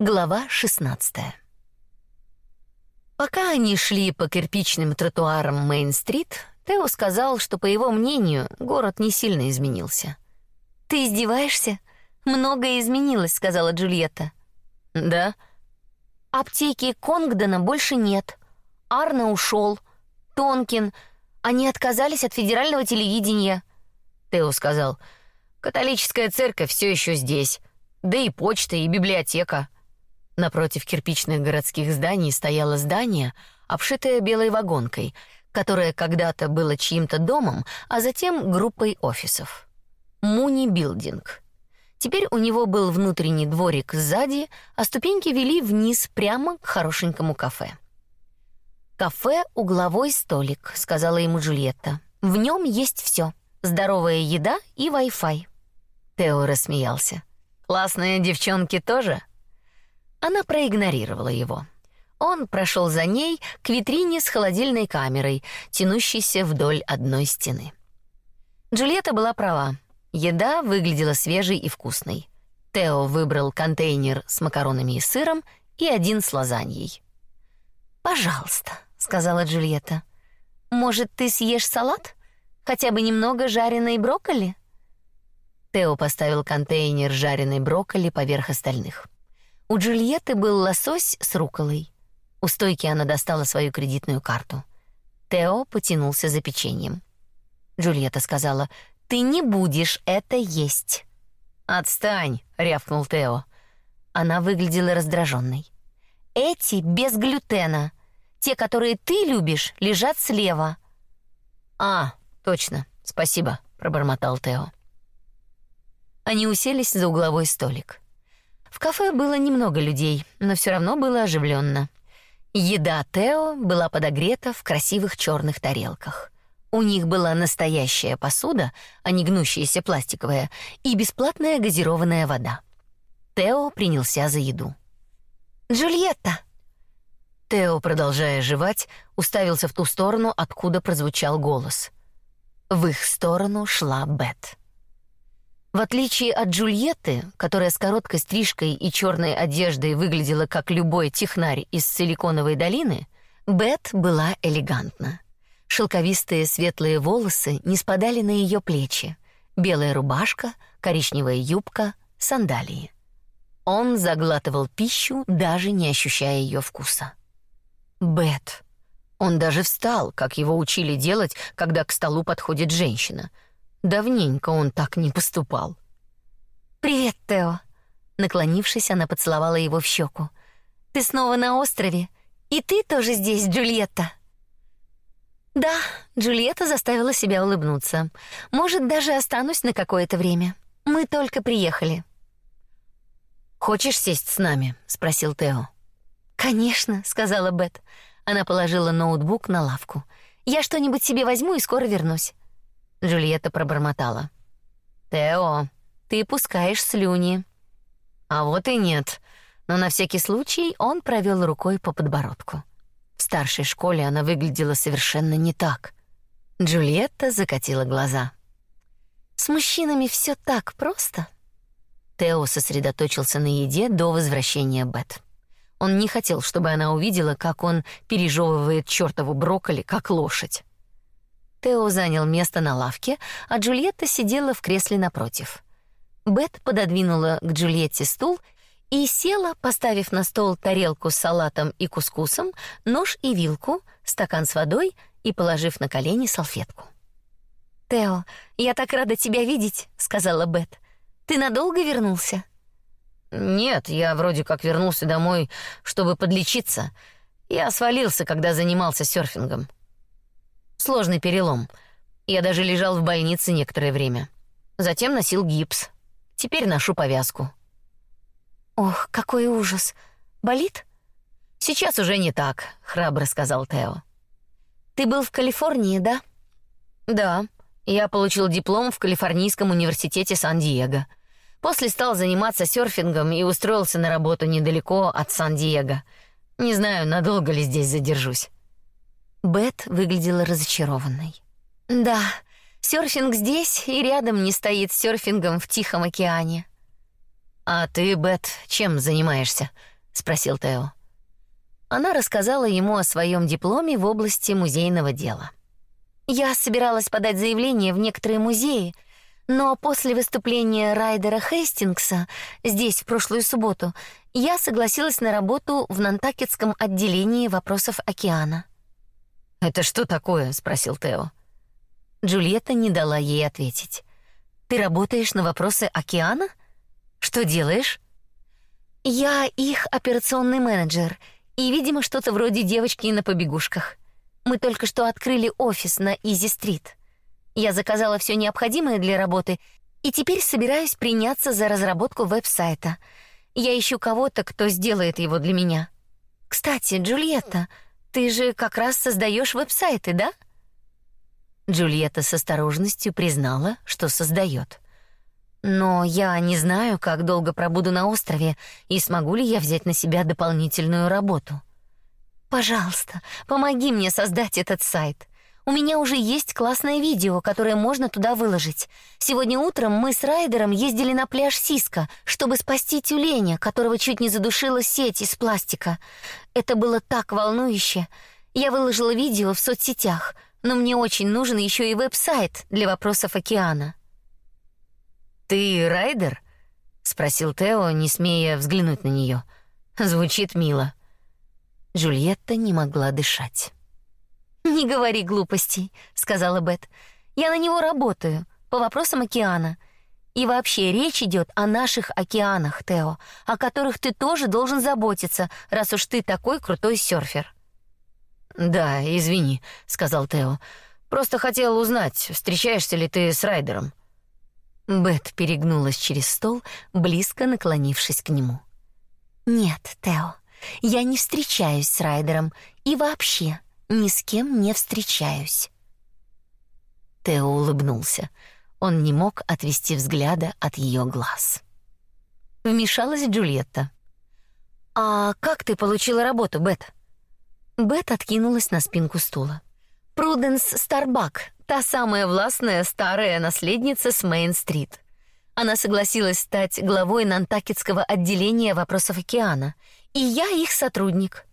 Глава 16. Пока они шли по кирпичным тротуарам Мейн-стрит, Тео сказал, что по его мнению, город не сильно изменился. Ты издеваешься? Многое изменилось, сказала Джульетта. Да. Аптеки Конгдена больше нет. Арна ушел. Тонкин. Они отказались от федерального телевидения. Тео сказал: "Католическая церковь все еще здесь, да и почта и библиотека". Напротив кирпичных городских зданий стояло здание, обшитое белой вагонкой, которое когда-то было чьим-то домом, а затем группой офисов. Муни Билдинг. Теперь у него был внутренний дворик сзади, а ступеньки вели вниз прямо к хорошенькому кафе. Кафе угловой столик, сказала ему Джульетта. В нем есть все: здоровая еда и Wi-Fi. Тео рассмеялся. Классные девчонки тоже. Она проигнорировала его. Он прошел за ней к витрине с холодильной камерой, тянущейся вдоль одной стены. Джульетта была права. Еда выглядела свежей и вкусной. Тео выбрал контейнер с макаронами и сыром и один с лазаньей. «Пожалуйста», — сказала Джульетта. «Может, ты съешь салат? Хотя бы немного жареной брокколи?» Тео поставил контейнер жареной брокколи поверх остальных. У Джульетты был лосось с руколой. У стойки она достала свою кредитную карту. Тео потянулся за печеньем. Джульетта сказала: "Ты не будешь это есть". "Отстань", рявкнул Тео. Она выглядела раздраженной. "Эти без глютена. Те, которые ты любишь, лежат слева". "А, точно. Спасибо", пробормотал Тео. Они уселись за угловой столик. В кафе было немного людей, но все равно было оживленно. Еда Тео была подогрета в красивых черных тарелках. У них была настоящая посуда, а не гнущаяся пластиковая, и бесплатная газированная вода. Тео принялся за еду. Джульетта. Тео, продолжая жевать, уставился в ту сторону, откуда прозвучал голос. В их сторону шла Бет. В отличие от Джульетты, которая с короткой стрижкой и черной одеждой выглядела как любой технарь из Силиконовой долины, Бет была элегантна. Шелковистые светлые волосы не спадали на ее плечи. Белая рубашка, коричневая юбка, сандалии. Он заглатывал пищу, даже не ощущая ее вкуса. Бет. Он даже встал, как его учили делать, когда к столу подходит женщина — Давненько он так не поступал. «Привет, Тео!» Наклонившись, она поцеловала его в щеку. «Ты снова на острове? И ты тоже здесь, Джульетта?» «Да», — Джульетта заставила себя улыбнуться. «Может, даже останусь на какое-то время. Мы только приехали». «Хочешь сесть с нами?» — спросил Тео. «Конечно», — сказала Бет. Она положила ноутбук на лавку. «Я что-нибудь себе возьму и скоро вернусь». Джульетта пробормотала. «Тео, ты пускаешь слюни». А вот и нет. Но на всякий случай он провел рукой по подбородку. В старшей школе она выглядела совершенно не так. Джульетта закатила глаза. «С мужчинами все так просто». Тео сосредоточился на еде до возвращения Бет. Он не хотел, чтобы она увидела, как он пережевывает чёртову брокколи, как лошадь. Тео занял место на лавке, а Джульетта сидела в кресле напротив. Бет пододвинула к Джульетте стул и села, поставив на стол тарелку с салатом и кускусом, нож и вилку, стакан с водой и положив на колени салфетку. «Тео, я так рада тебя видеть», — сказала Бет. «Ты надолго вернулся?» «Нет, я вроде как вернулся домой, чтобы подлечиться. Я свалился, когда занимался серфингом. Сложный перелом. Я даже лежал в больнице некоторое время. Затем носил гипс. Теперь ношу повязку. Ох, какой ужас. Болит? Сейчас уже не так, храбро сказал Тео. Ты был в Калифорнии, да? Да. Я получил диплом в Калифорнийском университете Сан-Диего. После стал заниматься серфингом и устроился на работу недалеко от Сан-Диего. Не знаю, надолго ли здесь задержусь. Бет выглядела разочарованной. Да, серфинг здесь и рядом не стоит с серфингом в Тихом океане. А ты, Бет, чем занимаешься? спросил Тео. Она рассказала ему о своем дипломе в области музейного дела. Я собиралась подать заявление в некоторые музеи, но после выступления Райдера Хейстингса здесь в прошлую субботу я согласилась на работу в Нантакетском отделении вопросов океана. Это что такое? спросил Тео. Джульетта не дала ей ответить. Ты работаешь на вопросы океана? Что делаешь? Я их операционный менеджер и, видимо, что-то вроде девочки на побегушках. Мы только что открыли офис на Изи-стрит. Я заказала все необходимое для работы и теперь собираюсь приняться за разработку веб-сайта. Я ищу кого-то, кто сделает его для меня. Кстати, Джульетта, ты же как раз создаешь веб-сайты, да? Джульетта с осторожностью признала, что создает. Но я не знаю, как долго пробуду на острове и смогу ли я взять на себя дополнительную работу. Пожалуйста, помоги мне создать этот сайт. У меня уже есть классное видео, которое можно туда выложить. Сегодня утром мы с Райдером ездили на пляж Сиска, чтобы спасти тюленя, которого чуть не задушила сеть из пластика. Это было так волнующе. Я выложила видео в соцсетях, но мне очень нужен еще и веб-сайт для вопросов океана. Ты Райдер? спросил Тео, не смея взглянуть на нее. Звучит мило. Джульетта не могла дышать. «Не говори глупостей», — сказала Бет. «Я на него работаю, по вопросам океана. И вообще речь идет о наших океанах, Тео, о которых ты тоже должен заботиться, раз уж ты такой крутой серфер». «Да, извини», — сказал Тео. «Просто хотел узнать, встречаешься ли ты с Райдером». Бет перегнулась через стол, близко наклонившись к нему. «Нет, Тео, я не встречаюсь с Райдером и вообще ни с кем не встречаюсь. Тео улыбнулся. Он не мог отвести взгляда от ее глаз. Вмешалась Джульетта. А как ты получила работу, Бет? Бет откинулась на спинку стула. Пруденс Старбак, та самая властная старая наследница с Мейн-стрит. Она согласилась стать главой Нантакетского отделения вопросов океана и я их сотрудник.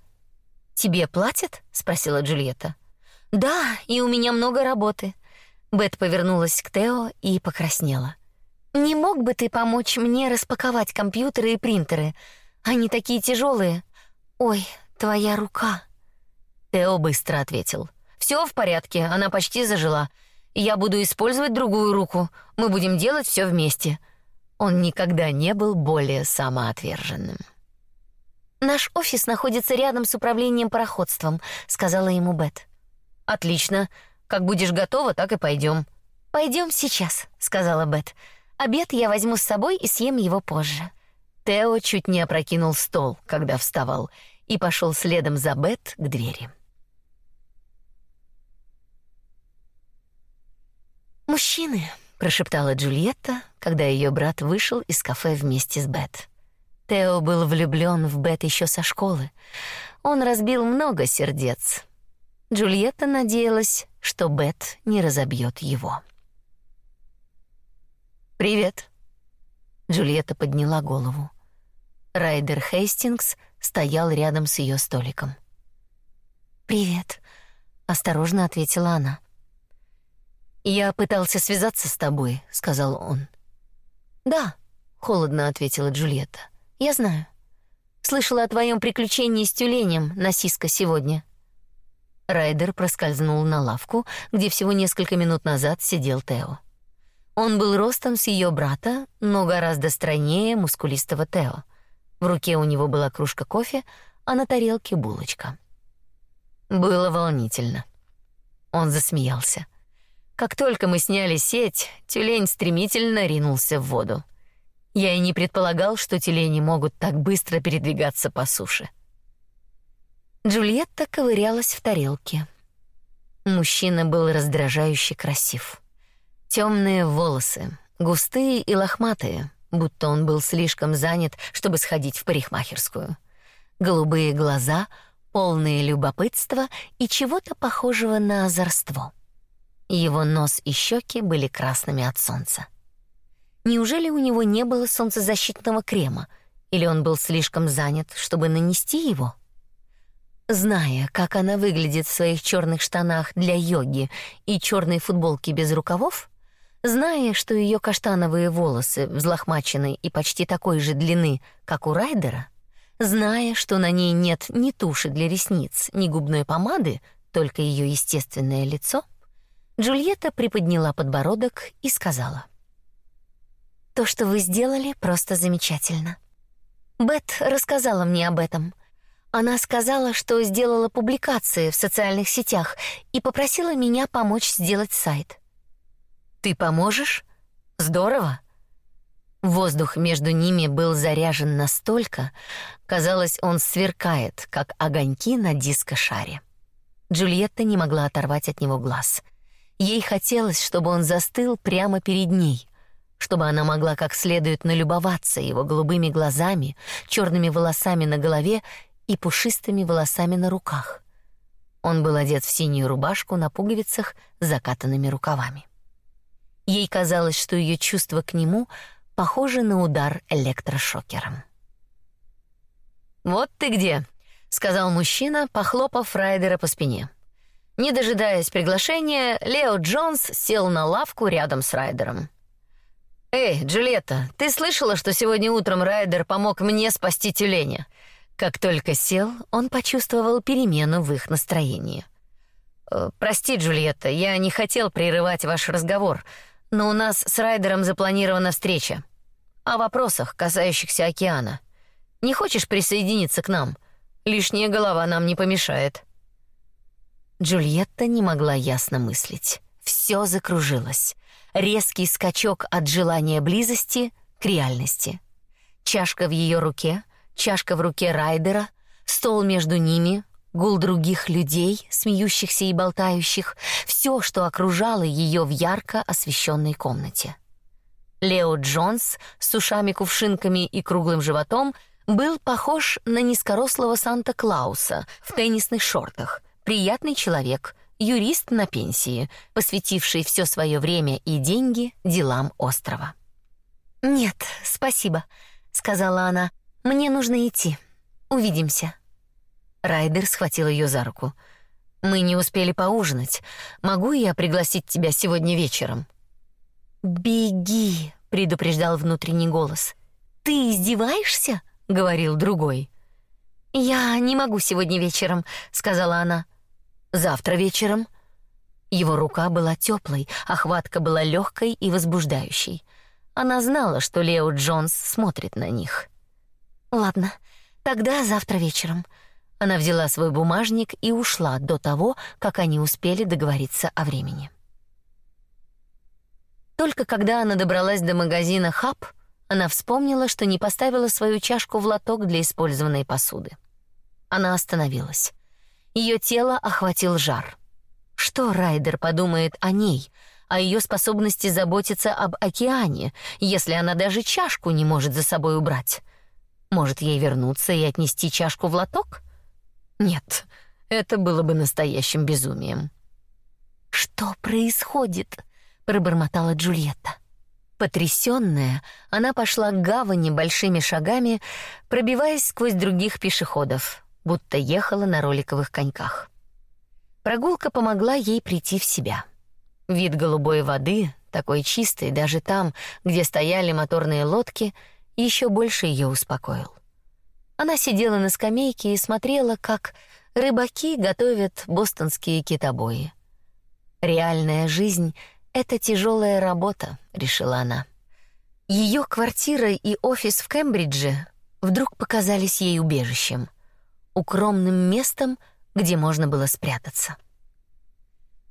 Тебе платят? спросила Джульетта. Да, и у меня много работы. Бет повернулась к Тео и покраснела. Не мог бы ты помочь мне распаковать компьютеры и принтеры? Они такие тяжелые. Ой, твоя рука. Тео быстро ответил: Все в порядке, она почти зажила. Я буду использовать другую руку. Мы будем делать все вместе. Он никогда не был более самоотверженным. Наш офис находится рядом с управлением пароходством, сказала ему Бет. Отлично. Как будешь готова, так и пойдем. Пойдем сейчас, сказала Бет. Обед я возьму с собой и съем его позже. Тео чуть не опрокинул стол, когда вставал, и пошел следом за Бет к двери. Мужчины, прошептала Джульетта, когда ее брат вышел из кафе вместе с Бет. Тео был влюблен в Бет еще со школы. Он разбил много сердец. Джульетта надеялась, что Бет не разобьет его. Привет. Джульетта подняла голову. Райдер Хейстингс стоял рядом с ее столиком. Привет, осторожно ответила она. Я пытался связаться с тобой, сказал он. Да, холодно ответила Джульетта. Я знаю. Слышала о твоем приключении с тюленем на Сиско сегодня. Райдер проскользнул на лавку, где всего несколько минут назад сидел Тео. Он был ростом с ее брата, но гораздо стройнее мускулистого Тео. В руке у него была кружка кофе, а на тарелке булочка. Было волнительно. Он засмеялся. Как только мы сняли сеть, тюлень стремительно ринулся в воду. Я и не предполагал, что тюлени могут так быстро передвигаться по суше. Джульетта ковырялась в тарелке. Мужчина был раздражающе красив. Темные волосы, густые и лохматые, будто он был слишком занят, чтобы сходить в парикмахерскую. Голубые глаза, полные любопытства и чего-то похожего на озорство. Его нос и щеки были красными от солнца. Неужели у него не было солнцезащитного крема, или он был слишком занят, чтобы нанести его? Зная, как она выглядит в своих черных штанах для йоги и черной футболке без рукавов, зная, что ее каштановые волосы взлохмачены и почти такой же длины, как у Райдера, зная, что на ней нет ни туши для ресниц, ни губной помады, только ее естественное лицо, Джульетта приподняла подбородок и сказала: "То, что вы сделали, просто замечательно. Бет рассказала мне об этом. Она сказала, что сделала публикации в социальных сетях и попросила меня помочь сделать сайт. Ты поможешь? Здорово. Воздух между ними был заряжен настолько, казалось, он сверкает, как огоньки на диско-шаре. Джульетта не могла оторвать от него глаз. Ей хотелось, чтобы он застыл прямо перед ней, чтобы она могла как следует налюбоваться его голубыми глазами, черными волосами на голове и пушистыми волосами на руках. Он был одет в синюю рубашку на пуговицах с закатанными рукавами. Ей казалось, что ее чувства к нему похожи на удар электрошокером. «Вот ты где», — сказал мужчина, похлопав Райдера по спине. Не дожидаясь приглашения, Лео Джонс сел на лавку рядом с Райдером. «Эй, Джульетта, ты слышала, что сегодня утром Райдер помог мне спасти тюленя?» Как только сел, он почувствовал перемену в их настроении. «Э, «Прости, Джульетта, я не хотел прерывать ваш разговор, но у нас с Райдером запланирована встреча. О вопросах, касающихся океана. Не хочешь присоединиться к нам? Лишняя голова нам не помешает». Джульетта не могла ясно мыслить. Все закружилось. Резкий скачок от желания близости к реальности. Чашка в ее руке, чашка в руке Райдера, стол между ними, гул других людей, смеющихся и болтающих, все, что окружало ее в ярко освещенной комнате. Лео Джонс с ушами-кувшинками и круглым животом был похож на низкорослого Санта-Клауса в теннисных шортах. Приятный человек, юрист на пенсии, посвятивший все свое время и деньги делам острова. «Нет, спасибо», — сказала она. Мне нужно идти. Увидимся. Райдер схватил ее за руку. Мы не успели поужинать. Могу я пригласить тебя сегодня вечером? Беги, предупреждал внутренний голос. Ты издеваешься? говорил другой. Я не могу сегодня вечером, сказала она. Завтра вечером. Его рука была теплой, а хватка была легкой и возбуждающей. Она знала, что Лео Джонс смотрит на них. Ладно, тогда завтра вечером. Она взяла свой бумажник и ушла до того, как они успели договориться о времени. Только когда она добралась до магазина Хаб, она вспомнила, что не поставила свою чашку в лоток для использованной посуды. Она остановилась. Ее тело охватил жар. Что Райдер подумает о ней, о ее способности заботиться об океане, если она даже чашку не может за собой убрать? Может, ей вернуться и отнести чашку в лоток? Нет, это было бы настоящим безумием. Что происходит? пробормотала Джульетта. Потрясённая, она пошла к гавани большими шагами, пробиваясь сквозь других пешеходов, будто ехала на роликовых коньках. Прогулка помогла ей прийти в себя. Вид голубой воды, такой чистой даже там, где стояли моторные лодки, еще больше ее успокоил. Она сидела на скамейке и смотрела, как рыбаки готовят бостонские китобои. Реальная жизнь это тяжелая работа, решила она. Ее квартира и офис в Кембридже вдруг показались ей убежищем, укромным местом, где можно было спрятаться.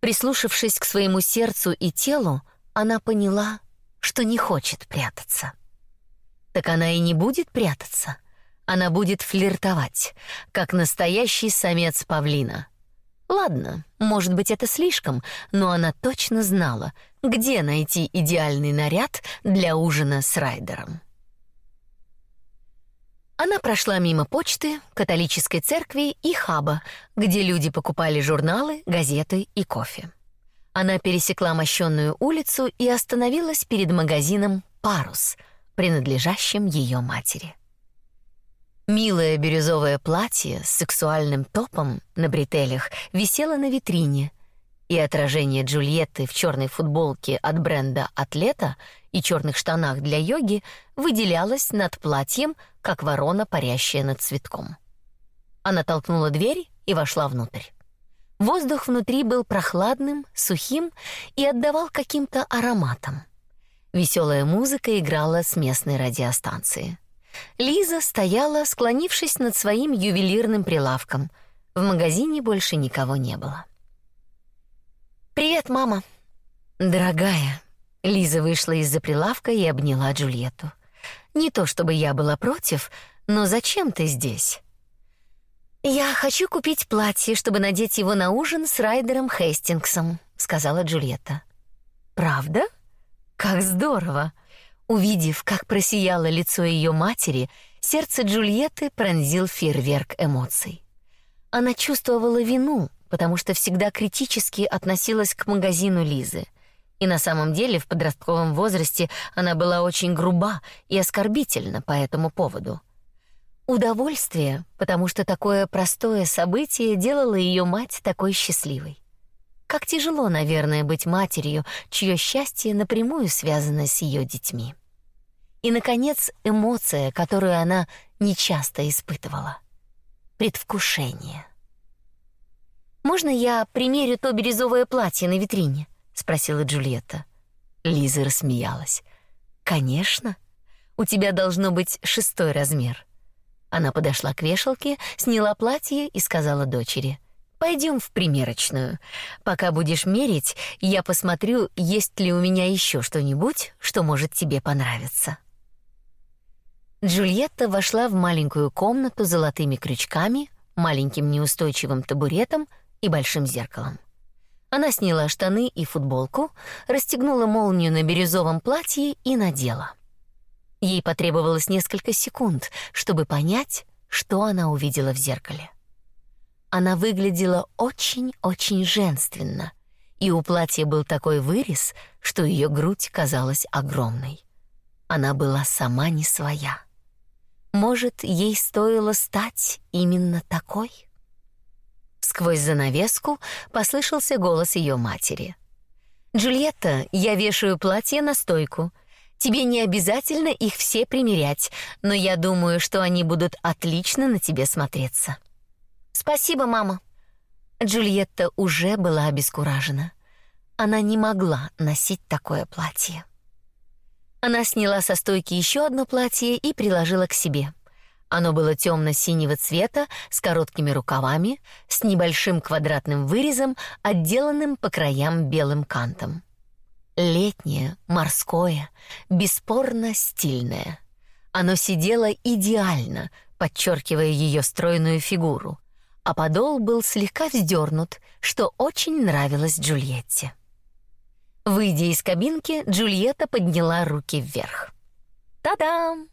Прислушавшись к своему сердцу и телу, она поняла, что не хочет прятаться. Так она и не будет прятаться. Она будет флиртовать, как настоящий самец павлина. Ладно, может быть, это слишком, но она точно знала, где найти идеальный наряд для ужина с Райдером. Она прошла мимо почты, католической церкви и хаба, где люди покупали журналы, газеты и кофе. Она пересекла мощенную улицу и остановилась перед магазином парус, принадлежащим ее матери. Милое бирюзовое платье с сексуальным топом на бретелях висело на витрине, и отражение Джульетты в черной футболке от бренда Атлета и черных штанах для йоги выделялось над платьем, как ворона, парящая над цветком. Она толкнула дверь и вошла внутрь. Воздух внутри был прохладным, сухим и отдавал каким-то ароматом. Веселая музыка играла с местной радиостанции. Лиза стояла, склонившись над своим ювелирным прилавком. В магазине больше никого не было. «Привет, мама!» «Дорогая!» Лиза вышла из-за прилавка и обняла Джульетту. «Не то чтобы я была против, но зачем ты здесь?» «Я хочу купить платье, чтобы надеть его на ужин с Райдером Хейстингсом», — сказала Джульетта. «Правда? Как здорово!» Увидев, как просияло лицо ее матери, сердце Джульетты пронзил фейерверк эмоций. Она чувствовала вину, потому что всегда критически относилась к магазину Лизы. И на самом деле в подростковом возрасте она была очень груба и оскорбительна по этому поводу. Удовольствие, потому что такое простое событие делало ее мать такой счастливой. Как тяжело, наверное, быть матерью, чье счастье напрямую связано с ее детьми. И наконец, эмоция, которую она нечасто испытывала предвкушение. Можно я примерю то бирюзовое платье на витрине? спросила Джульетта. Лиза рассмеялась. Конечно. У тебя должно быть шестой размер. Она подошла к вешалке, сняла платье и сказала дочери: Пойдем в примерочную. Пока будешь мерить, я посмотрю, есть ли у меня еще что-нибудь, что может тебе понравиться. Джульетта вошла в маленькую комнату с золотыми крючками, маленьким неустойчивым табуретом и большим зеркалом. Она сняла штаны и футболку, расстегнула молнию на бирюзовом платье и надела. Ей потребовалось несколько секунд, чтобы понять, что она увидела в зеркале. Она выглядела очень-очень женственно, и у платья был такой вырез, что ее грудь казалась огромной. Она была сама не своя. Может, ей стоило стать именно такой? Сквозь занавеску послышался голос ее матери. «Джульетта, я вешаю платье на стойку. Тебе не обязательно их все примерять, но я думаю, что они будут отлично на тебе смотреться. Спасибо, мама. Джульетта уже была обескуражена. Она не могла носить такое платье. Она сняла со стойки еще одно платье и приложила к себе. Оно было темно-синего цвета, с короткими рукавами, с небольшим квадратным вырезом, отделанным по краям белым кантом. Летнее, морское, бесспорно стильное. Оно сидело идеально, подчеркивая ее стройную фигуру, а подол был слегка вздернут, что очень нравилось Джульетте. Выйдя из кабинки, Джульетта подняла руки вверх. Та-дам!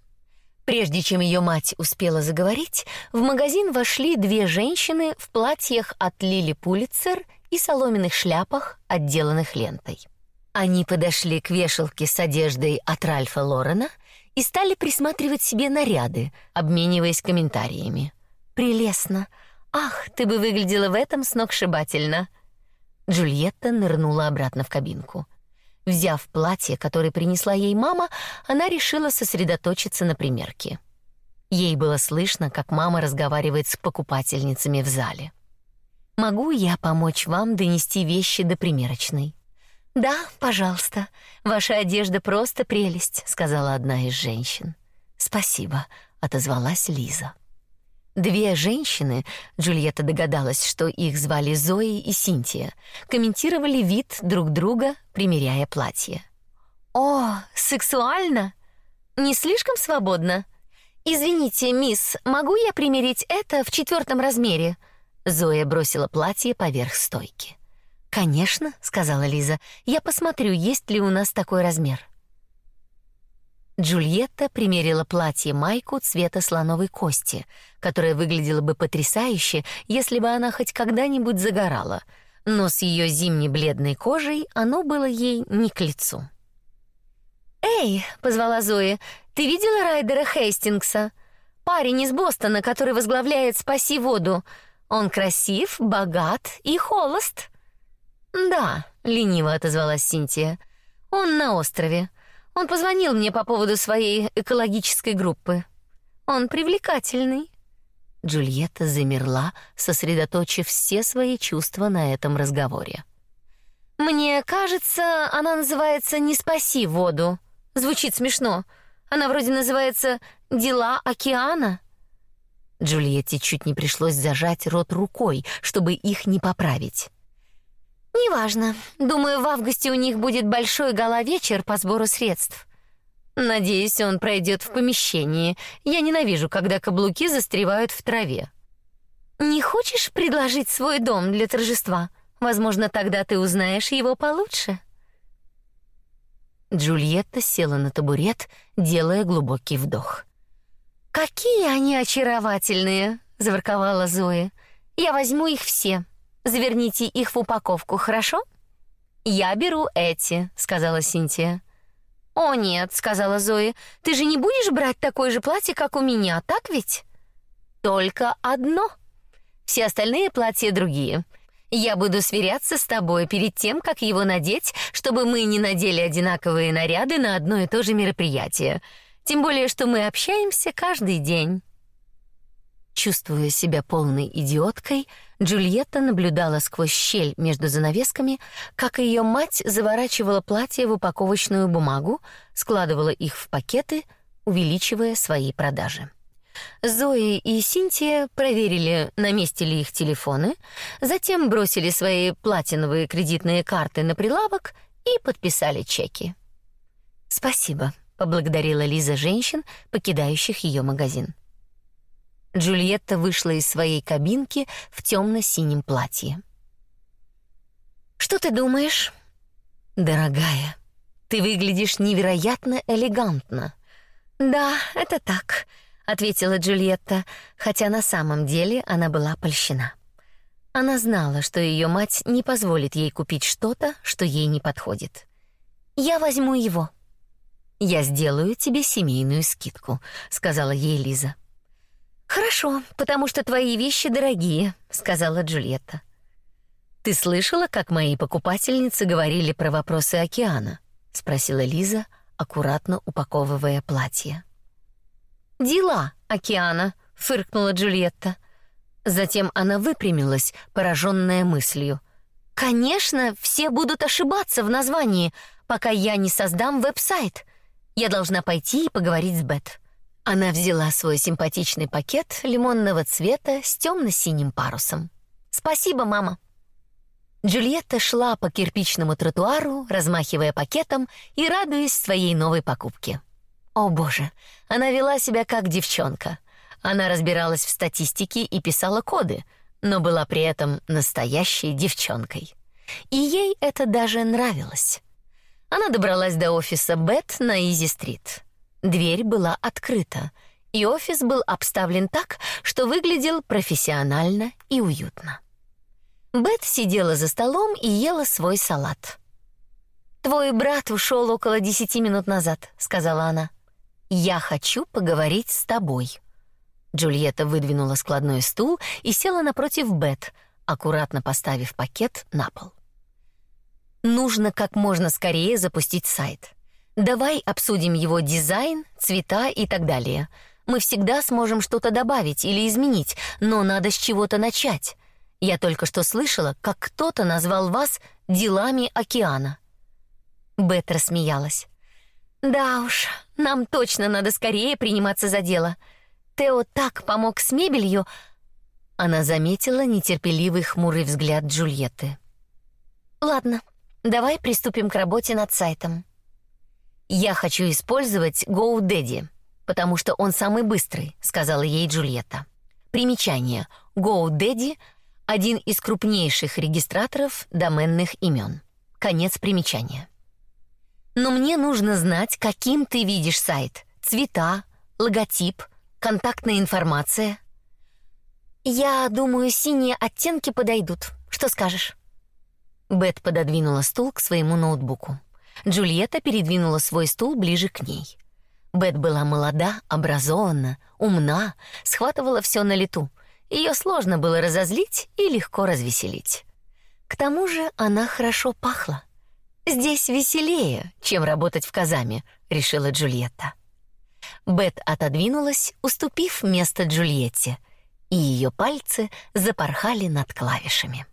Прежде чем ее мать успела заговорить, в магазин вошли две женщины в платьях от Лили Пулитцер и соломенных шляпах, отделанных лентой. Они подошли к вешалке с одеждой от Ральфа Лорена и стали присматривать себе наряды, обмениваясь комментариями. «Прелестно! Ах, ты бы выглядела в этом сногсшибательно!» Джульетта нырнула обратно в кабинку. Взяв платье, которое принесла ей мама, она решила сосредоточиться на примерке. Ей было слышно, как мама разговаривает с покупательницами в зале. «Могу я помочь вам донести вещи до примерочной?» «Да, пожалуйста. Ваша одежда просто прелесть», — сказала одна из женщин. «Спасибо», — отозвалась Лиза. Две женщины, Джульетта догадалась, что их звали Зои и Синтия, комментировали вид друг друга, примеряя платье. «О, сексуально! Не слишком свободно? Извините, мисс, могу я примерить это в четвертом размере?» Зоя бросила платье поверх стойки. «Конечно», — сказала Лиза. «Я посмотрю, есть ли у нас такой размер». Джульетта примерила платье-майку цвета слоновой кости, которое выглядело бы потрясающе, если бы она хоть когда-нибудь загорала, но с ее зимней бледной кожей оно было ей не к лицу. Эй, позвала Зои. Ты видела Райдера Хейстингса? Парень из Бостона, который возглавляет Спаси воду. Он красив, богат и холост. Да, лениво отозвалась Синтия. Он на острове. Он позвонил мне по поводу своей экологической группы. Он привлекательный. Джульетта замерла, сосредоточив все свои чувства на этом разговоре. Мне кажется, она называется «Не спаси воду». Звучит смешно. Она вроде называется «Дела океана». Джульетте чуть не пришлось зажать рот рукой, чтобы их не поправить. Неважно. Думаю, в августе у них будет большой гала-вечер по сбору средств. Надеюсь, он пройдет в помещении. Я ненавижу, когда каблуки застревают в траве. Не хочешь предложить свой дом для торжества? Возможно, тогда ты узнаешь его получше. Джульетта села на табурет, делая глубокий вдох. Какие они очаровательные, заворковала Зоя. Я возьму их все. Заверните их в упаковку, хорошо? Я беру эти, сказала Синтия. О нет, сказала Зоя. Ты же не будешь брать такое же платье, как у меня, так ведь? Только одно. Все остальные платья другие. Я буду сверяться с тобой перед тем, как его надеть, чтобы мы не надели одинаковые наряды на одно и то же мероприятие. Тем более, что мы общаемся каждый день. Чувствуя себя полной идиоткой, Джульетта наблюдала сквозь щель между занавесками, как ее мать заворачивала платье в упаковочную бумагу, складывала их в пакеты, увеличивая свои продажи. Зои и Синтия проверили, на месте ли их телефоны, затем бросили свои платиновые кредитные карты на прилавок и подписали чеки. «Спасибо», — поблагодарила Лиза женщин, покидающих ее магазин. Джульетта вышла из своей кабинки в темно-синем платье. «Что ты думаешь?» «Дорогая, ты выглядишь невероятно элегантно». «Да, это так», ответила Джульетта, хотя на самом деле она была польщена. Она знала, что ее мать не позволит ей купить что-то, что ей не подходит. Я возьму его. Я сделаю тебе семейную скидку, сказала ей Лиза. Хорошо, потому что твои вещи дорогие, сказала Джульетта. Ты слышала, как мои покупательницы говорили про вопросы океана? спросила Лиза, аккуратно упаковывая платье. Дела океана, фыркнула Джульетта. Затем она выпрямилась, пораженная мыслью. Конечно, все будут ошибаться в названии, пока я не создам веб-сайт. Я должна пойти и поговорить с Бет. Она взяла свой симпатичный пакет лимонного цвета с темно-синим парусом. Спасибо, мама. Джульетта шла по кирпичному тротуару, размахивая пакетом и радуясь своей новой покупке. О боже, она вела себя как девчонка. Она разбиралась в статистике и писала коды, но была при этом настоящей девчонкой. И ей это даже нравилось. Она добралась до офиса Бет на Изи-стрит. Дверь была открыта, и офис был обставлен так, что выглядел профессионально и уютно. Бет сидела за столом и ела свой салат. «Твой брат ушел около десяти минут назад», — сказала она. Я хочу поговорить с тобой. Джульетта выдвинула складной стул и села напротив Бет, аккуратно поставив пакет на пол. Нужно как можно скорее запустить сайт. Давай обсудим его дизайн, цвета и так далее. Мы всегда сможем что-то добавить или изменить, но надо с чего-то начать. Я только что слышала, как кто-то назвал вас делами океана. Бет рассмеялась. Да уж, нам точно надо скорее приниматься за дело. Тео так помог с мебелью. Она заметила нетерпеливый хмурый взгляд Джульетты. Ладно, давай приступим к работе над сайтом. Я хочу использовать GoDaddy, потому что он самый быстрый, сказала ей Джульетта. Примечание: GoDaddy один из крупнейших регистраторов доменных имен. Конец примечания. Но мне нужно знать, каким ты видишь сайт. Цвета, логотип, контактная информация. Я думаю, синие оттенки подойдут. Что скажешь? Бет пододвинула стул к своему ноутбуку. Джульетта передвинула свой стул ближе к ней. Бет была молода, образована, умна, схватывала все на лету. Ее сложно было разозлить и легко развеселить. К тому же она хорошо пахла. Здесь веселее, чем работать в казаме, решила Джульетта. Бет отодвинулась, уступив место Джульетте, и ее пальцы запорхали над клавишами.